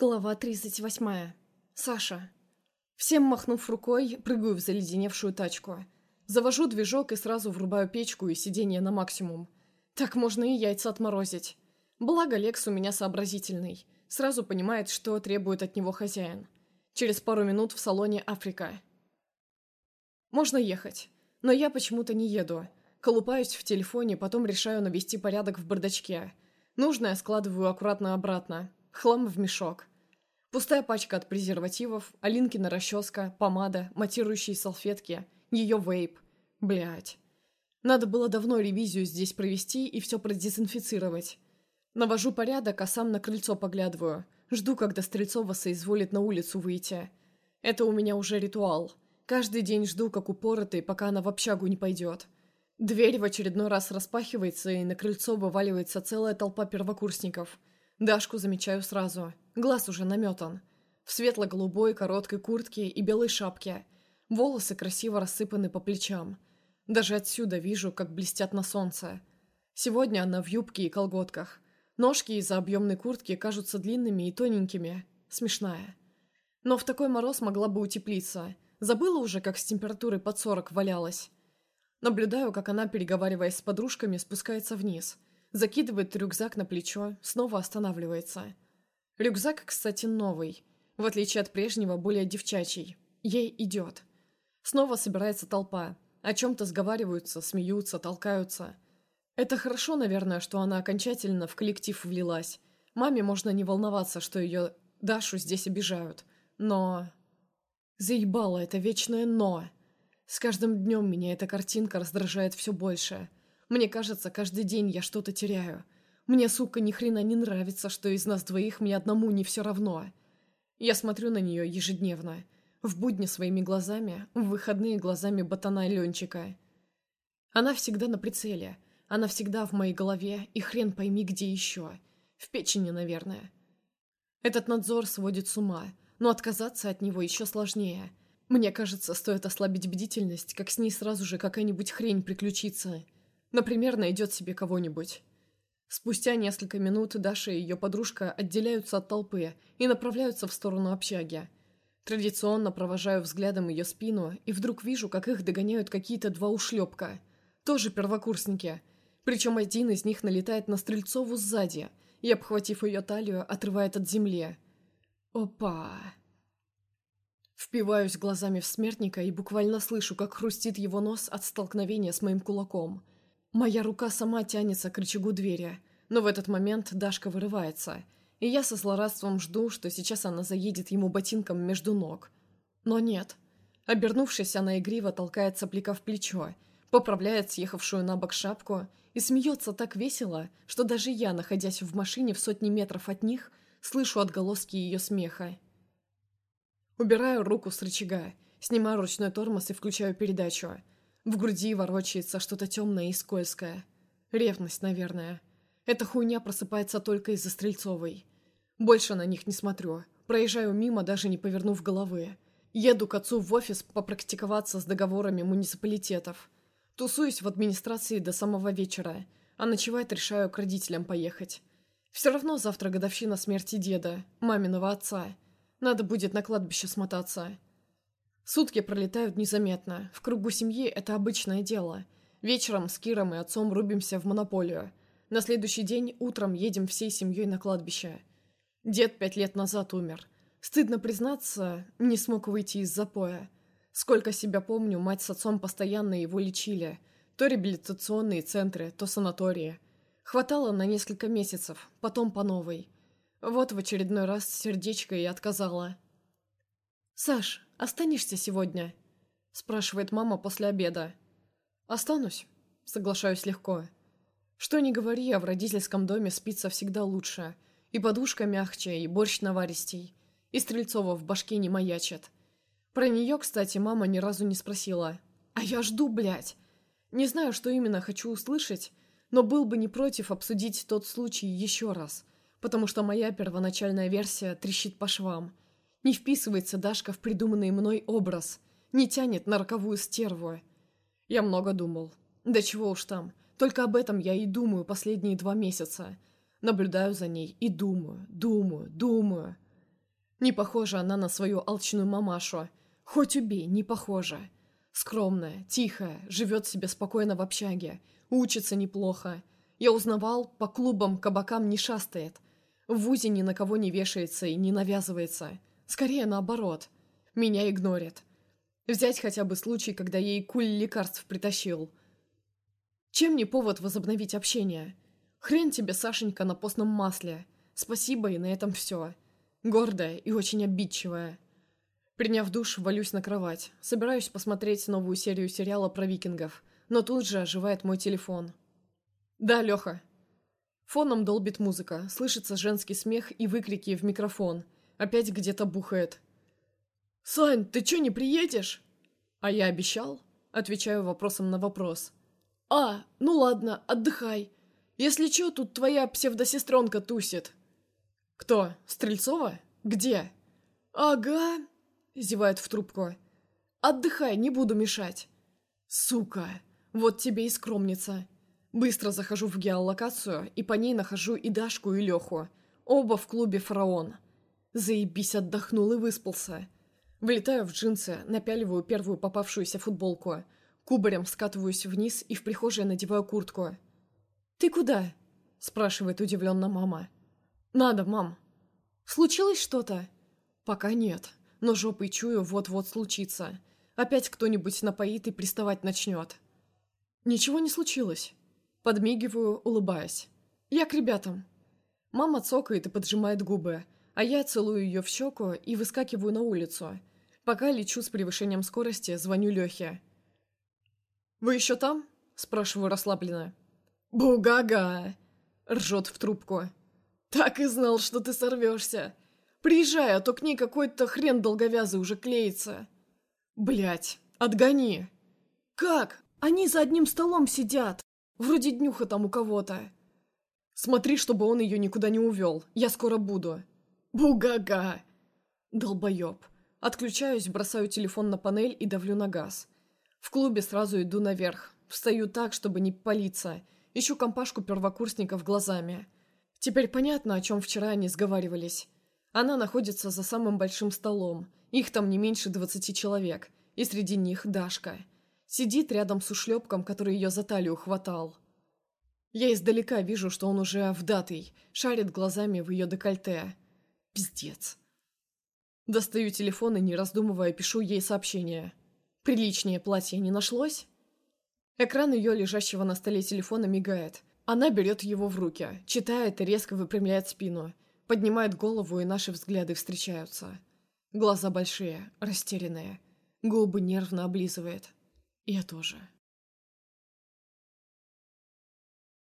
Глава 38. Саша. Всем махнув рукой, прыгаю в заледеневшую тачку. Завожу движок и сразу врубаю печку и сиденье на максимум. Так можно и яйца отморозить. Благо Лекс у меня сообразительный. Сразу понимает, что требует от него хозяин. Через пару минут в салоне Африка. Можно ехать. Но я почему-то не еду. Колупаюсь в телефоне, потом решаю навести порядок в бардачке. Нужное складываю аккуратно обратно. Хлам в мешок. Пустая пачка от презервативов, Алинкина расческа, помада, матирующие салфетки, ее вейп. Блять. Надо было давно ревизию здесь провести и все продезинфицировать. Навожу порядок, а сам на крыльцо поглядываю. Жду, когда Стрельцова соизволит на улицу выйти. Это у меня уже ритуал. Каждый день жду, как упоротый, пока она в общагу не пойдет. Дверь в очередной раз распахивается, и на крыльцо вываливается целая толпа первокурсников. Дашку замечаю сразу. Глаз уже наметан. В светло-голубой короткой куртке и белой шапке. Волосы красиво рассыпаны по плечам. Даже отсюда вижу, как блестят на солнце. Сегодня она в юбке и колготках. Ножки из-за объемной куртки кажутся длинными и тоненькими. Смешная. Но в такой мороз могла бы утеплиться. Забыла уже, как с температурой под 40 валялась. Наблюдаю, как она, переговариваясь с подружками, спускается вниз. Закидывает рюкзак на плечо, снова останавливается. Рюкзак, кстати, новый. В отличие от прежнего, более девчачий. Ей идет. Снова собирается толпа. О чем-то сговариваются, смеются, толкаются. Это хорошо, наверное, что она окончательно в коллектив влилась. Маме можно не волноваться, что ее Дашу здесь обижают. Но... Заебало это вечное «но». С каждым днем меня эта картинка раздражает все больше. Мне кажется, каждый день я что-то теряю. Мне, сука, ни хрена не нравится, что из нас двоих мне одному не все равно. Я смотрю на нее ежедневно. В будни своими глазами, в выходные глазами ботана Ленчика. Она всегда на прицеле. Она всегда в моей голове, и хрен пойми, где еще. В печени, наверное. Этот надзор сводит с ума, но отказаться от него еще сложнее. Мне кажется, стоит ослабить бдительность, как с ней сразу же какая-нибудь хрень приключится. Например, найдет себе кого-нибудь. Спустя несколько минут Даша и ее подружка отделяются от толпы и направляются в сторону общаги. Традиционно провожаю взглядом ее спину и вдруг вижу, как их догоняют какие-то два ушлепка. Тоже первокурсники. Причем один из них налетает на Стрельцову сзади и, обхватив ее талию, отрывает от земли. Опа! Впиваюсь глазами в смертника и буквально слышу, как хрустит его нос от столкновения с моим кулаком. Моя рука сама тянется к рычагу двери, но в этот момент Дашка вырывается, и я со злорадством жду, что сейчас она заедет ему ботинком между ног. Но нет. Обернувшись, она игриво толкает сопляка в плечо, поправляет съехавшую на бок шапку и смеется так весело, что даже я, находясь в машине в сотни метров от них, слышу отголоски ее смеха. Убираю руку с рычага, снимаю ручной тормоз и включаю передачу. В груди ворочается что-то темное и скользкое. Ревность, наверное. Эта хуйня просыпается только из-за Стрельцовой. Больше на них не смотрю. Проезжаю мимо, даже не повернув головы. Еду к отцу в офис попрактиковаться с договорами муниципалитетов. Тусуюсь в администрации до самого вечера, а ночевать решаю к родителям поехать. Все равно завтра годовщина смерти деда, маминого отца – надо будет на кладбище смотаться. Сутки пролетают незаметно. В кругу семьи это обычное дело. Вечером с Киром и отцом рубимся в монополию. На следующий день утром едем всей семьей на кладбище. Дед пять лет назад умер. Стыдно признаться, не смог выйти из запоя. Сколько себя помню, мать с отцом постоянно его лечили. То реабилитационные центры, то санатории. Хватало на несколько месяцев, потом по новой. Вот в очередной раз сердечко и отказала. «Саш, останешься сегодня?» – спрашивает мама после обеда. «Останусь», – соглашаюсь легко. Что ни говори, а в родительском доме спится всегда лучше. И подушка мягче, и борщ наваристей. И Стрельцова в башке не маячит. Про нее, кстати, мама ни разу не спросила. А я жду, блядь. Не знаю, что именно хочу услышать, но был бы не против обсудить тот случай еще раз потому что моя первоначальная версия трещит по швам. Не вписывается Дашка в придуманный мной образ, не тянет на роковую стерву. Я много думал. Да чего уж там, только об этом я и думаю последние два месяца. Наблюдаю за ней и думаю, думаю, думаю. Не похожа она на свою алчную мамашу. Хоть убей, не похожа. Скромная, тихая, живет себе спокойно в общаге, учится неплохо. Я узнавал, по клубам, кабакам не шастает. В ВУЗе ни на кого не вешается и не навязывается. Скорее наоборот. Меня игнорит. Взять хотя бы случай, когда ей куль лекарств притащил. Чем не повод возобновить общение? Хрен тебе, Сашенька, на постном масле. Спасибо, и на этом все. Гордая и очень обидчивая. Приняв душ, валюсь на кровать. Собираюсь посмотреть новую серию сериала про викингов, но тут же оживает мой телефон. «Да, Леха». Фоном долбит музыка, слышится женский смех и выкрики в микрофон. Опять где-то бухает. «Сань, ты чё, не приедешь?» «А я обещал?» Отвечаю вопросом на вопрос. «А, ну ладно, отдыхай. Если чё, тут твоя псевдосестренка тусит». «Кто? Стрельцова? Где?» «Ага», — зевает в трубку. «Отдыхай, не буду мешать». «Сука! Вот тебе и скромница». Быстро захожу в геолокацию, и по ней нахожу и Дашку, и Леху. Оба в клубе «Фараон». Заебись, отдохнул и выспался. Влетаю в джинсы, напяливаю первую попавшуюся футболку. Кубарем скатываюсь вниз и в прихожей надеваю куртку. «Ты куда?» – спрашивает удивленно мама. «Надо, мам». «Случилось что-то?» «Пока нет, но жопой чую, вот-вот случится. Опять кто-нибудь напоит и приставать начнет». «Ничего не случилось». Подмигиваю, улыбаясь. «Я к ребятам». Мама цокает и поджимает губы, а я целую ее в щеку и выскакиваю на улицу. Пока лечу с превышением скорости, звоню Лехе. «Вы еще там?» – спрашиваю расслабленно. «Бугага!» – ржет в трубку. «Так и знал, что ты сорвешься. Приезжай, а то к ней какой-то хрен долговязый уже клеится». Блять, отгони!» «Как? Они за одним столом сидят. Вроде днюха там у кого-то». «Смотри, чтобы он ее никуда не увел. Я скоро буду». «Бугага!» Долбоеб. Отключаюсь, бросаю телефон на панель и давлю на газ. В клубе сразу иду наверх. Встаю так, чтобы не палиться. Ищу компашку первокурсников глазами. Теперь понятно, о чем вчера они сговаривались. Она находится за самым большим столом. Их там не меньше двадцати человек. И среди них Дашка. Сидит рядом с ушлепком, который ее за талию хватал. Я издалека вижу, что он уже вдатый, шарит глазами в ее декольте. Пиздец. Достаю телефон и, не раздумывая, пишу ей сообщение. Приличнее платье не нашлось? Экран ее лежащего на столе телефона мигает. Она берет его в руки, читает и резко выпрямляет спину. Поднимает голову, и наши взгляды встречаются. Глаза большие, растерянные. Губы нервно облизывает. Я тоже.